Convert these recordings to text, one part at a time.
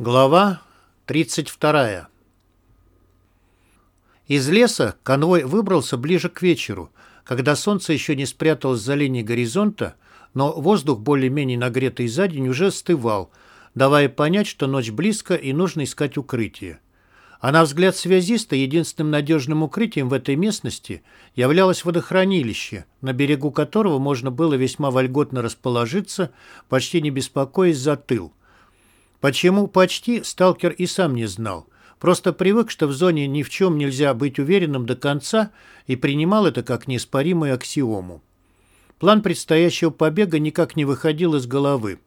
Глава 32. Из леса конвой выбрался ближе к вечеру, когда солнце еще не спряталось за линией горизонта, но воздух, более-менее нагретый за день, уже остывал, давая понять, что ночь близко и нужно искать укрытие. А на взгляд связиста единственным надежным укрытием в этой местности являлось водохранилище, на берегу которого можно было весьма вольготно расположиться, почти не беспокоясь за тыл. Почему почти, сталкер и сам не знал. Просто привык, что в зоне ни в чем нельзя быть уверенным до конца и принимал это как неоспоримую аксиому. План предстоящего побега никак не выходил из головы.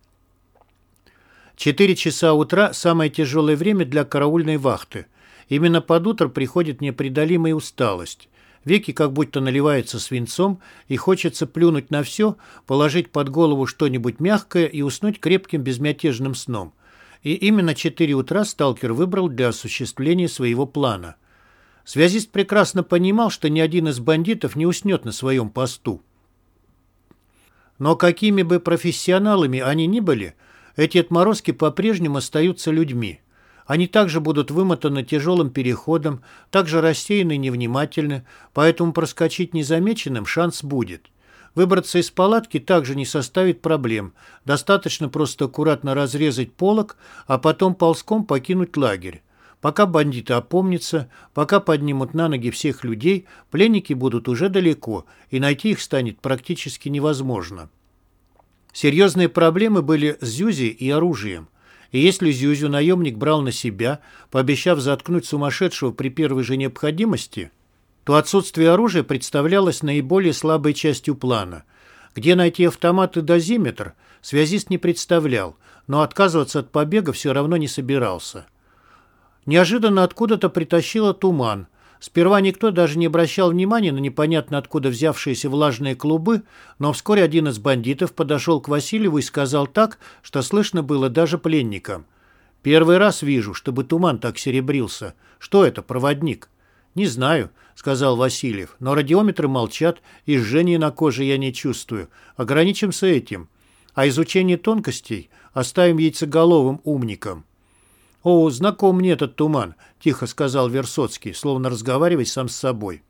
Четыре часа утра – самое тяжелое время для караульной вахты. Именно под утро приходит непреодолимая усталость. Веки как будто наливаются свинцом, и хочется плюнуть на все, положить под голову что-нибудь мягкое и уснуть крепким безмятежным сном – и именно 4 утра сталкер выбрал для осуществления своего плана. Связист прекрасно понимал, что ни один из бандитов не уснет на своем посту. Но какими бы профессионалами они ни были, эти отморозки по-прежнему остаются людьми. Они также будут вымотаны тяжелым переходом, также рассеяны и невнимательны, поэтому проскочить незамеченным шанс будет. Выбраться из палатки также не составит проблем. Достаточно просто аккуратно разрезать полог, а потом ползком покинуть лагерь. Пока бандиты опомнятся, пока поднимут на ноги всех людей, пленники будут уже далеко, и найти их станет практически невозможно. Серьезные проблемы были с Зюзи и оружием. И если Зюзю наемник брал на себя, пообещав заткнуть сумасшедшего при первой же необходимости – то отсутствие оружия представлялось наиболее слабой частью плана. Где найти автомат и дозиметр, связист не представлял, но отказываться от побега все равно не собирался. Неожиданно откуда-то притащило туман. Сперва никто даже не обращал внимания на непонятно откуда взявшиеся влажные клубы, но вскоре один из бандитов подошел к Васильеву и сказал так, что слышно было даже пленникам. «Первый раз вижу, чтобы туман так серебрился. Что это, проводник?» «Не знаю», — сказал Васильев, «но радиометры молчат, и жжения на коже я не чувствую. Ограничимся этим. А изучение тонкостей оставим яйцеголовым умникам». «О, знаком мне этот туман», — тихо сказал Версоцкий, словно разговаривая сам с собой.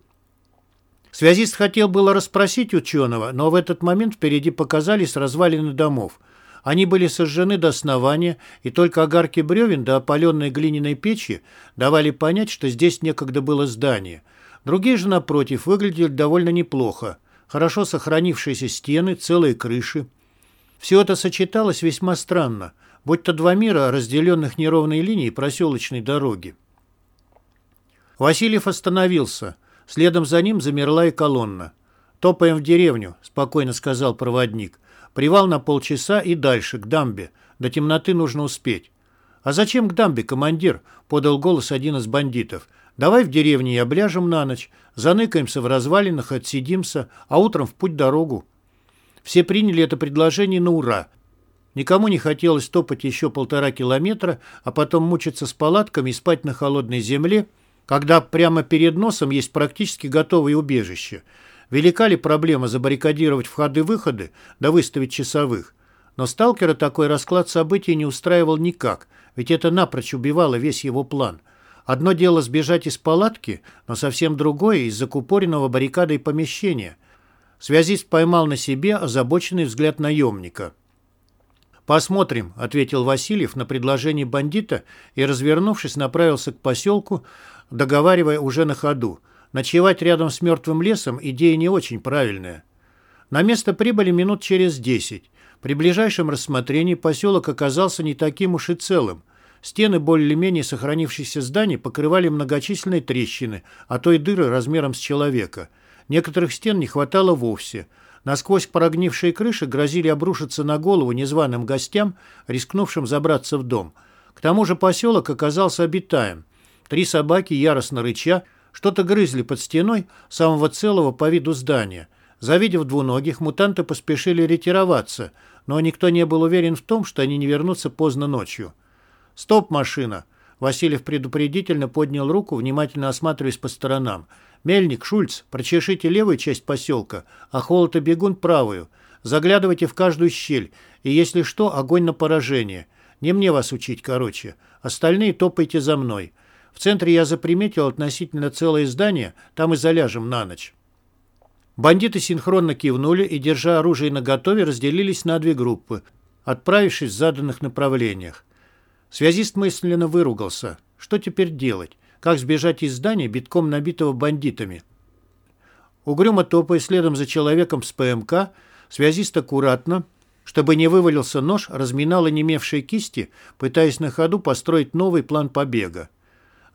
Связист хотел было расспросить ученого, но в этот момент впереди показались развалины домов — они были сожжены до основания, и только огарки бревен до опаленной глиняной печи давали понять, что здесь некогда было здание. Другие же, напротив, выглядели довольно неплохо. Хорошо сохранившиеся стены, целые крыши. Все это сочеталось весьма странно, будь то два мира, разделенных неровной линией проселочной дороги. Васильев остановился. Следом за ним замерла и колонна. «Топаем в деревню», — спокойно сказал проводник. Привал на полчаса и дальше, к дамбе. До темноты нужно успеть. «А зачем к дамбе, командир?» — подал голос один из бандитов. «Давай в деревне обляжем на ночь. Заныкаемся в развалинах, отсидимся, а утром в путь-дорогу». Все приняли это предложение на ура. Никому не хотелось топать еще полтора километра, а потом мучиться с палатками и спать на холодной земле, когда прямо перед носом есть практически готовое убежище — Велика ли проблема забаррикадировать входы-выходы да выставить часовых? Но сталкера такой расклад событий не устраивал никак, ведь это напрочь убивало весь его план. Одно дело сбежать из палатки, но совсем другое из закупоренного баррикадой помещения. Связист поймал на себе озабоченный взгляд наемника. «Посмотрим», — ответил Васильев на предложение бандита и, развернувшись, направился к поселку, договаривая уже на ходу — Ночевать рядом с мертвым лесом – идея не очень правильная. На место прибыли минут через десять. При ближайшем рассмотрении поселок оказался не таким уж и целым. Стены более-менее сохранившихся зданий покрывали многочисленные трещины, а то и дыры размером с человека. Некоторых стен не хватало вовсе. Насквозь прогнившие крыши грозили обрушиться на голову незваным гостям, рискнувшим забраться в дом. К тому же поселок оказался обитаем. Три собаки, яростно рыча, что-то грызли под стеной самого целого по виду здания. Завидев двуногих, мутанты поспешили ретироваться, но никто не был уверен в том, что они не вернутся поздно ночью. «Стоп, машина!» Васильев предупредительно поднял руку, внимательно осматриваясь по сторонам. «Мельник, Шульц, прочешите левую часть поселка, а Холод и Бегун правую. Заглядывайте в каждую щель, и если что, огонь на поражение. Не мне вас учить, короче. Остальные топайте за мной. В центре я заприметил относительно целое здание, там и заляжем на ночь». Бандиты синхронно кивнули и, держа оружие наготове, разделились на две группы, отправившись в заданных направлениях. Связист мысленно выругался. Что теперь делать? Как сбежать из здания, битком набитого бандитами? Угрюмо топая следом за человеком с ПМК, связист аккуратно, чтобы не вывалился нож, разминал онемевшие кисти, пытаясь на ходу построить новый план побега.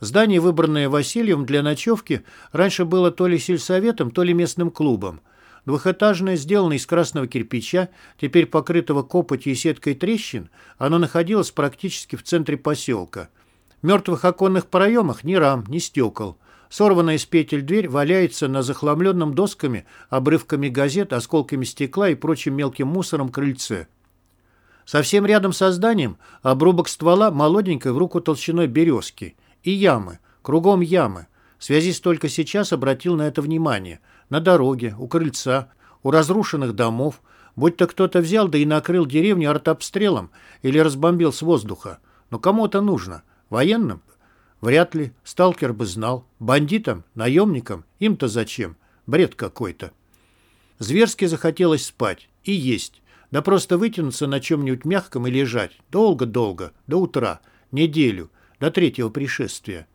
Здание, выбранное Васильевым для ночевки, раньше было то ли сельсоветом, то ли местным клубом. Двухэтажное, сделанное из красного кирпича, теперь покрытого копотью и сеткой трещин, оно находилось практически в центре поселка. В мертвых оконных проемах ни рам, ни стекол. Сорванная с петель дверь валяется на захламленном досками, обрывками газет, осколками стекла и прочим мелким мусором крыльце. Совсем рядом со зданием обрубок ствола молоденькой в руку толщиной березки. И ямы. Кругом ямы. Связист только сейчас обратил на это внимание – на дороге, у крыльца, у разрушенных домов, будь то кто-то взял да и накрыл деревню артобстрелом или разбомбил с воздуха. Но кому это нужно? Военным? Вряд ли. Сталкер бы знал. Бандитам? Наемникам? Им-то зачем? Бред какой-то. Зверски захотелось спать. И есть. Да просто вытянуться на чем-нибудь мягком и лежать. Долго-долго. До утра. Неделю. До третьего пришествия.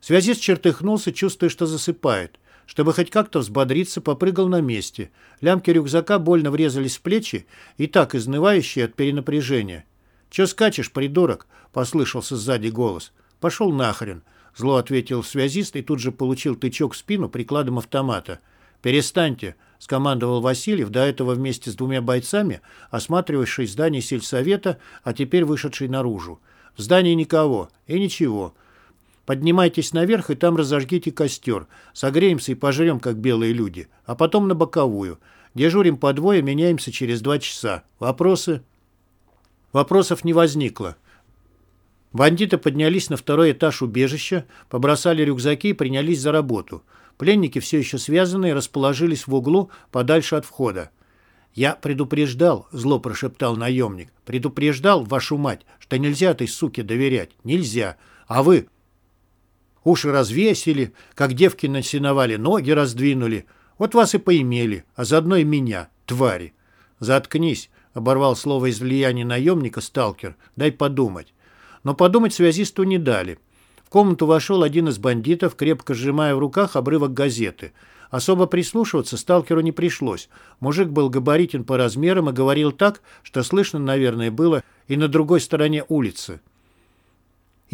Связист чертыхнулся, чувствуя, что засыпает. Чтобы хоть как-то взбодриться, попрыгал на месте. Лямки рюкзака больно врезались в плечи, и так изнывающие от перенапряжения. «Че скачешь, придурок?» — послышался сзади голос. «Пошел нахрен!» — зло ответил связист и тут же получил тычок в спину прикладом автомата. «Перестаньте!» — скомандовал Васильев, до этого вместе с двумя бойцами, осматривавший здание сельсовета, а теперь вышедший наружу. «В здании никого. И ничего. Поднимайтесь наверх и там разожгите костер. Согреемся и пожрем, как белые люди. А потом на боковую. Дежурим по двое, меняемся через два часа. Вопросы?» Вопросов не возникло. Бандиты поднялись на второй этаж убежища, побросали рюкзаки и принялись за работу. Пленники, все еще связанные, расположились в углу подальше от входа. «Я предупреждал», — зло прошептал наемник. «Предупреждал, вашу мать, что нельзя этой суке доверять. Нельзя. А вы Уши развесили, как девки насиновали, ноги раздвинули. Вот вас и поимели, а заодно и меня, твари. Заткнись, оборвал слово излияния наемника сталкер. Дай подумать. Но подумать связисту не дали. В комнату вошел один из бандитов, крепко сжимая в руках обрывок газеты. Особо прислушиваться сталкеру не пришлось. Мужик был габаритен по размерам и говорил так, что слышно, наверное, было и на другой стороне улицы.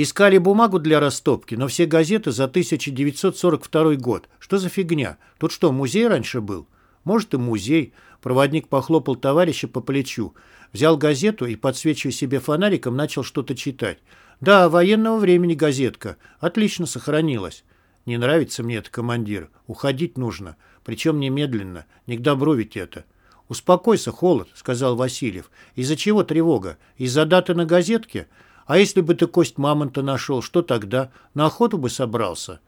Искали бумагу для растопки, но все газеты за 1942 год. Что за фигня? Тут что, музей раньше был? Может и музей. Проводник похлопал товарища по плечу. Взял газету и, подсвечивая себе фонариком, начал что-то читать. Да, военного времени газетка. Отлично сохранилась. Не нравится мне это, командир. Уходить нужно. Причем немедленно. Не к добру ведь это. «Успокойся, холод», — сказал Васильев. «Из-за чего тревога? Из-за даты на газетке?» А если бы ты кость мамонта нашел, что тогда? На охоту бы собрался?»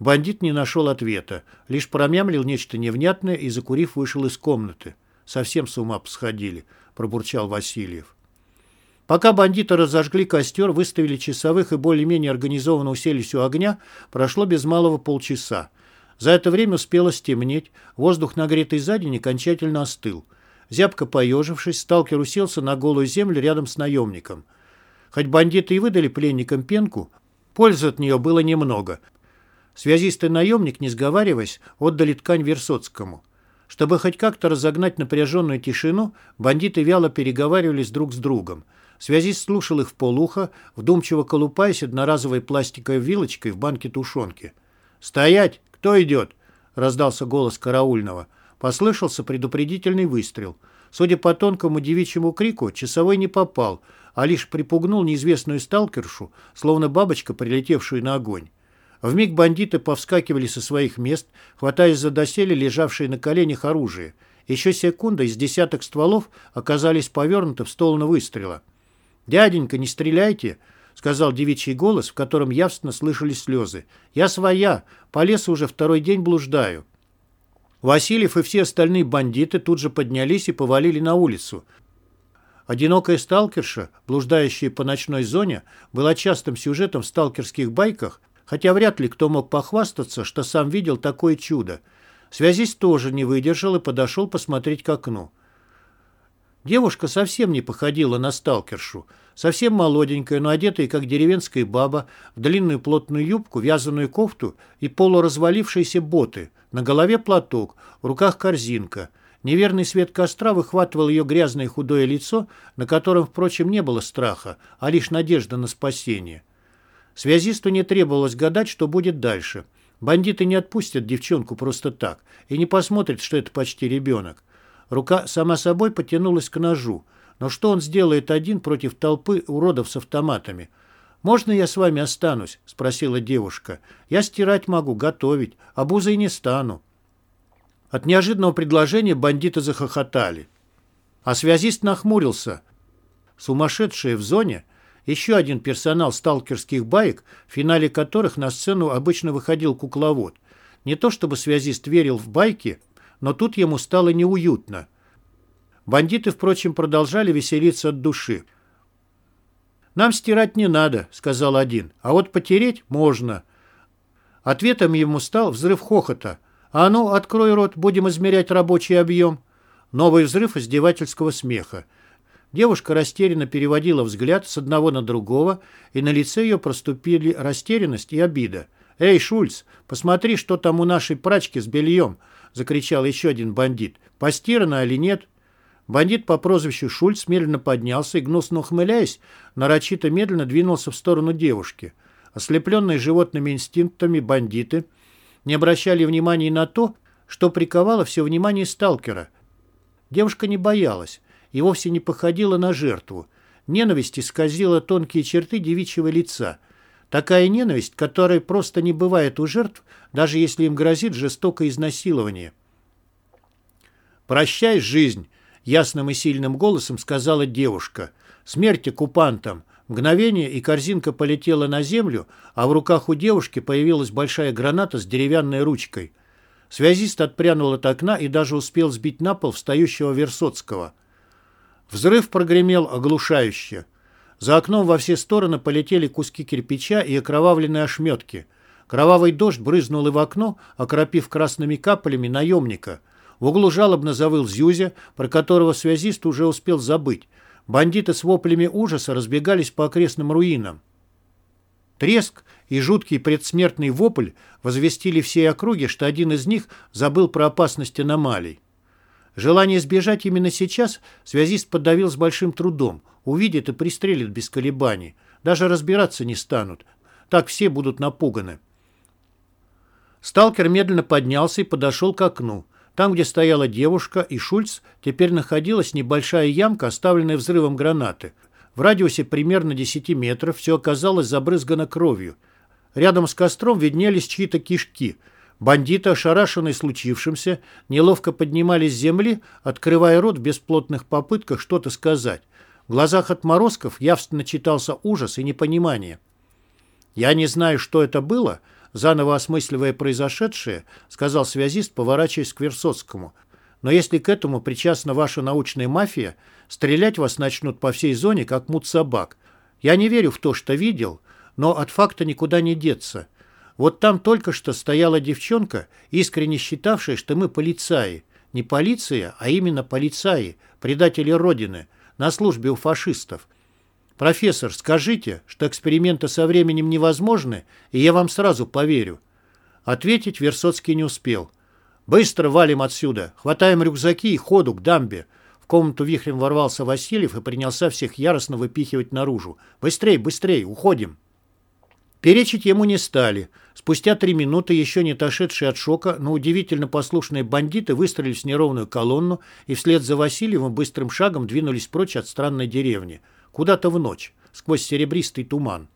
Бандит не нашел ответа, лишь промямлил нечто невнятное и, закурив, вышел из комнаты. «Совсем с ума посходили», — пробурчал Васильев. Пока бандиты разожгли костер, выставили часовых и более-менее организованно уселись у огня, прошло без малого полчаса. За это время успело стемнеть, воздух, нагретый за день, окончательно остыл. Зябко поежившись, сталкер уселся на голую землю рядом с наемником — Хоть бандиты и выдали пленникам пенку, пользы от нее было немного. Связист и наемник, не сговариваясь, отдали ткань Версоцкому. Чтобы хоть как-то разогнать напряженную тишину, бандиты вяло переговаривались друг с другом. Связист слушал их в полуха, вдумчиво колупаясь одноразовой пластиковой вилочкой в банке тушенки. «Стоять! Кто идет?» — раздался голос караульного. Послышался предупредительный выстрел. Судя по тонкому девичьему крику, часовой не попал — а лишь припугнул неизвестную сталкершу, словно бабочка, прилетевшую на огонь. Вмиг бандиты повскакивали со своих мест, хватаясь за доселе лежавшие на коленях оружие. Еще секунда из десяток стволов оказались повернуты в сторону выстрела. «Дяденька, не стреляйте!» — сказал девичий голос, в котором явственно слышались слезы. «Я своя. По лесу уже второй день блуждаю». Васильев и все остальные бандиты тут же поднялись и повалили на улицу. Одинокая сталкерша, блуждающая по ночной зоне, была частым сюжетом в сталкерских байках, хотя вряд ли кто мог похвастаться, что сам видел такое чудо. Связист тоже не выдержал и подошел посмотреть к окну. Девушка совсем не походила на сталкершу. Совсем молоденькая, но одетая, как деревенская баба, в длинную плотную юбку, вязаную кофту и полуразвалившиеся боты. На голове платок, в руках корзинка – Неверный свет костра выхватывал ее грязное худое лицо, на котором, впрочем, не было страха, а лишь надежда на спасение. Связисту не требовалось гадать, что будет дальше. Бандиты не отпустят девчонку просто так и не посмотрят, что это почти ребенок. Рука сама собой потянулась к ножу. Но что он сделает один против толпы уродов с автоматами? «Можно я с вами останусь?» – спросила девушка. «Я стирать могу, готовить, а бузой не стану». От неожиданного предложения бандиты захохотали. А связист нахмурился. Сумасшедшие в зоне еще один персонал сталкерских баек, в финале которых на сцену обычно выходил кукловод. Не то чтобы связист верил в байки, но тут ему стало неуютно. Бандиты, впрочем, продолжали веселиться от души. «Нам стирать не надо», — сказал один, — «а вот потереть можно». Ответом ему стал взрыв хохота — «А ну, открой рот, будем измерять рабочий объем». Новый взрыв издевательского смеха. Девушка растерянно переводила взгляд с одного на другого, и на лице ее проступили растерянность и обида. «Эй, Шульц, посмотри, что там у нашей прачки с бельем!» — закричал еще один бандит. «Постирано или нет?» Бандит по прозвищу Шульц медленно поднялся и, гнусно ухмыляясь, нарочито медленно двинулся в сторону девушки. Ослепленные животными инстинктами бандиты — не обращали внимания на то, что приковало все внимание сталкера. Девушка не боялась и вовсе не походила на жертву. Ненависть исказила тонкие черты девичьего лица. Такая ненависть, которой просто не бывает у жертв, даже если им грозит жестокое изнасилование. «Прощай, жизнь!» — ясным и сильным голосом сказала девушка. «Смерть оккупантам! Мгновение, и корзинка полетела на землю, а в руках у девушки появилась большая граната с деревянной ручкой. Связист отпрянул от окна и даже успел сбить на пол встающего Версоцкого. Взрыв прогремел оглушающе. За окном во все стороны полетели куски кирпича и окровавленные ошметки. Кровавый дождь брызнул и в окно, окропив красными каплями наемника. В углу жалобно завыл Зюзя, про которого связист уже успел забыть. Бандиты с воплями ужаса разбегались по окрестным руинам. Треск и жуткий предсмертный вопль возвестили всей округе, что один из них забыл про опасность аномалий. Желание сбежать именно сейчас связист подавил с большим трудом. Увидит и пристрелит без колебаний. Даже разбираться не станут. Так все будут напуганы. Сталкер медленно поднялся и подошел к окну. Там, где стояла девушка и Шульц, теперь находилась небольшая ямка, оставленная взрывом гранаты. В радиусе примерно 10 метров все оказалось забрызгано кровью. Рядом с костром виднелись чьи-то кишки. Бандиты, ошарашенные случившимся, неловко поднимались с земли, открывая рот в бесплотных попытках что-то сказать. В глазах отморозков явственно читался ужас и непонимание. «Я не знаю, что это было», Заново осмысливая произошедшее, сказал связист, поворачиваясь к Версоцкому. Но если к этому причастна ваша научная мафия, стрелять вас начнут по всей зоне, как мут собак. Я не верю в то, что видел, но от факта никуда не деться. Вот там только что стояла девчонка, искренне считавшая, что мы полицаи. Не полиция, а именно полицаи, предатели Родины, на службе у фашистов. «Профессор, скажите, что эксперименты со временем невозможны, и я вам сразу поверю». Ответить Версоцкий не успел. «Быстро валим отсюда, хватаем рюкзаки и ходу к дамбе». В комнату вихрем ворвался Васильев и принялся всех яростно выпихивать наружу. «Быстрей, быстрей, уходим!» Перечить ему не стали. Спустя три минуты еще не отошедшие от шока, но удивительно послушные бандиты выстроились в неровную колонну и вслед за Васильевым быстрым шагом двинулись прочь от странной деревни – куда-то в ночь, сквозь серебристый туман.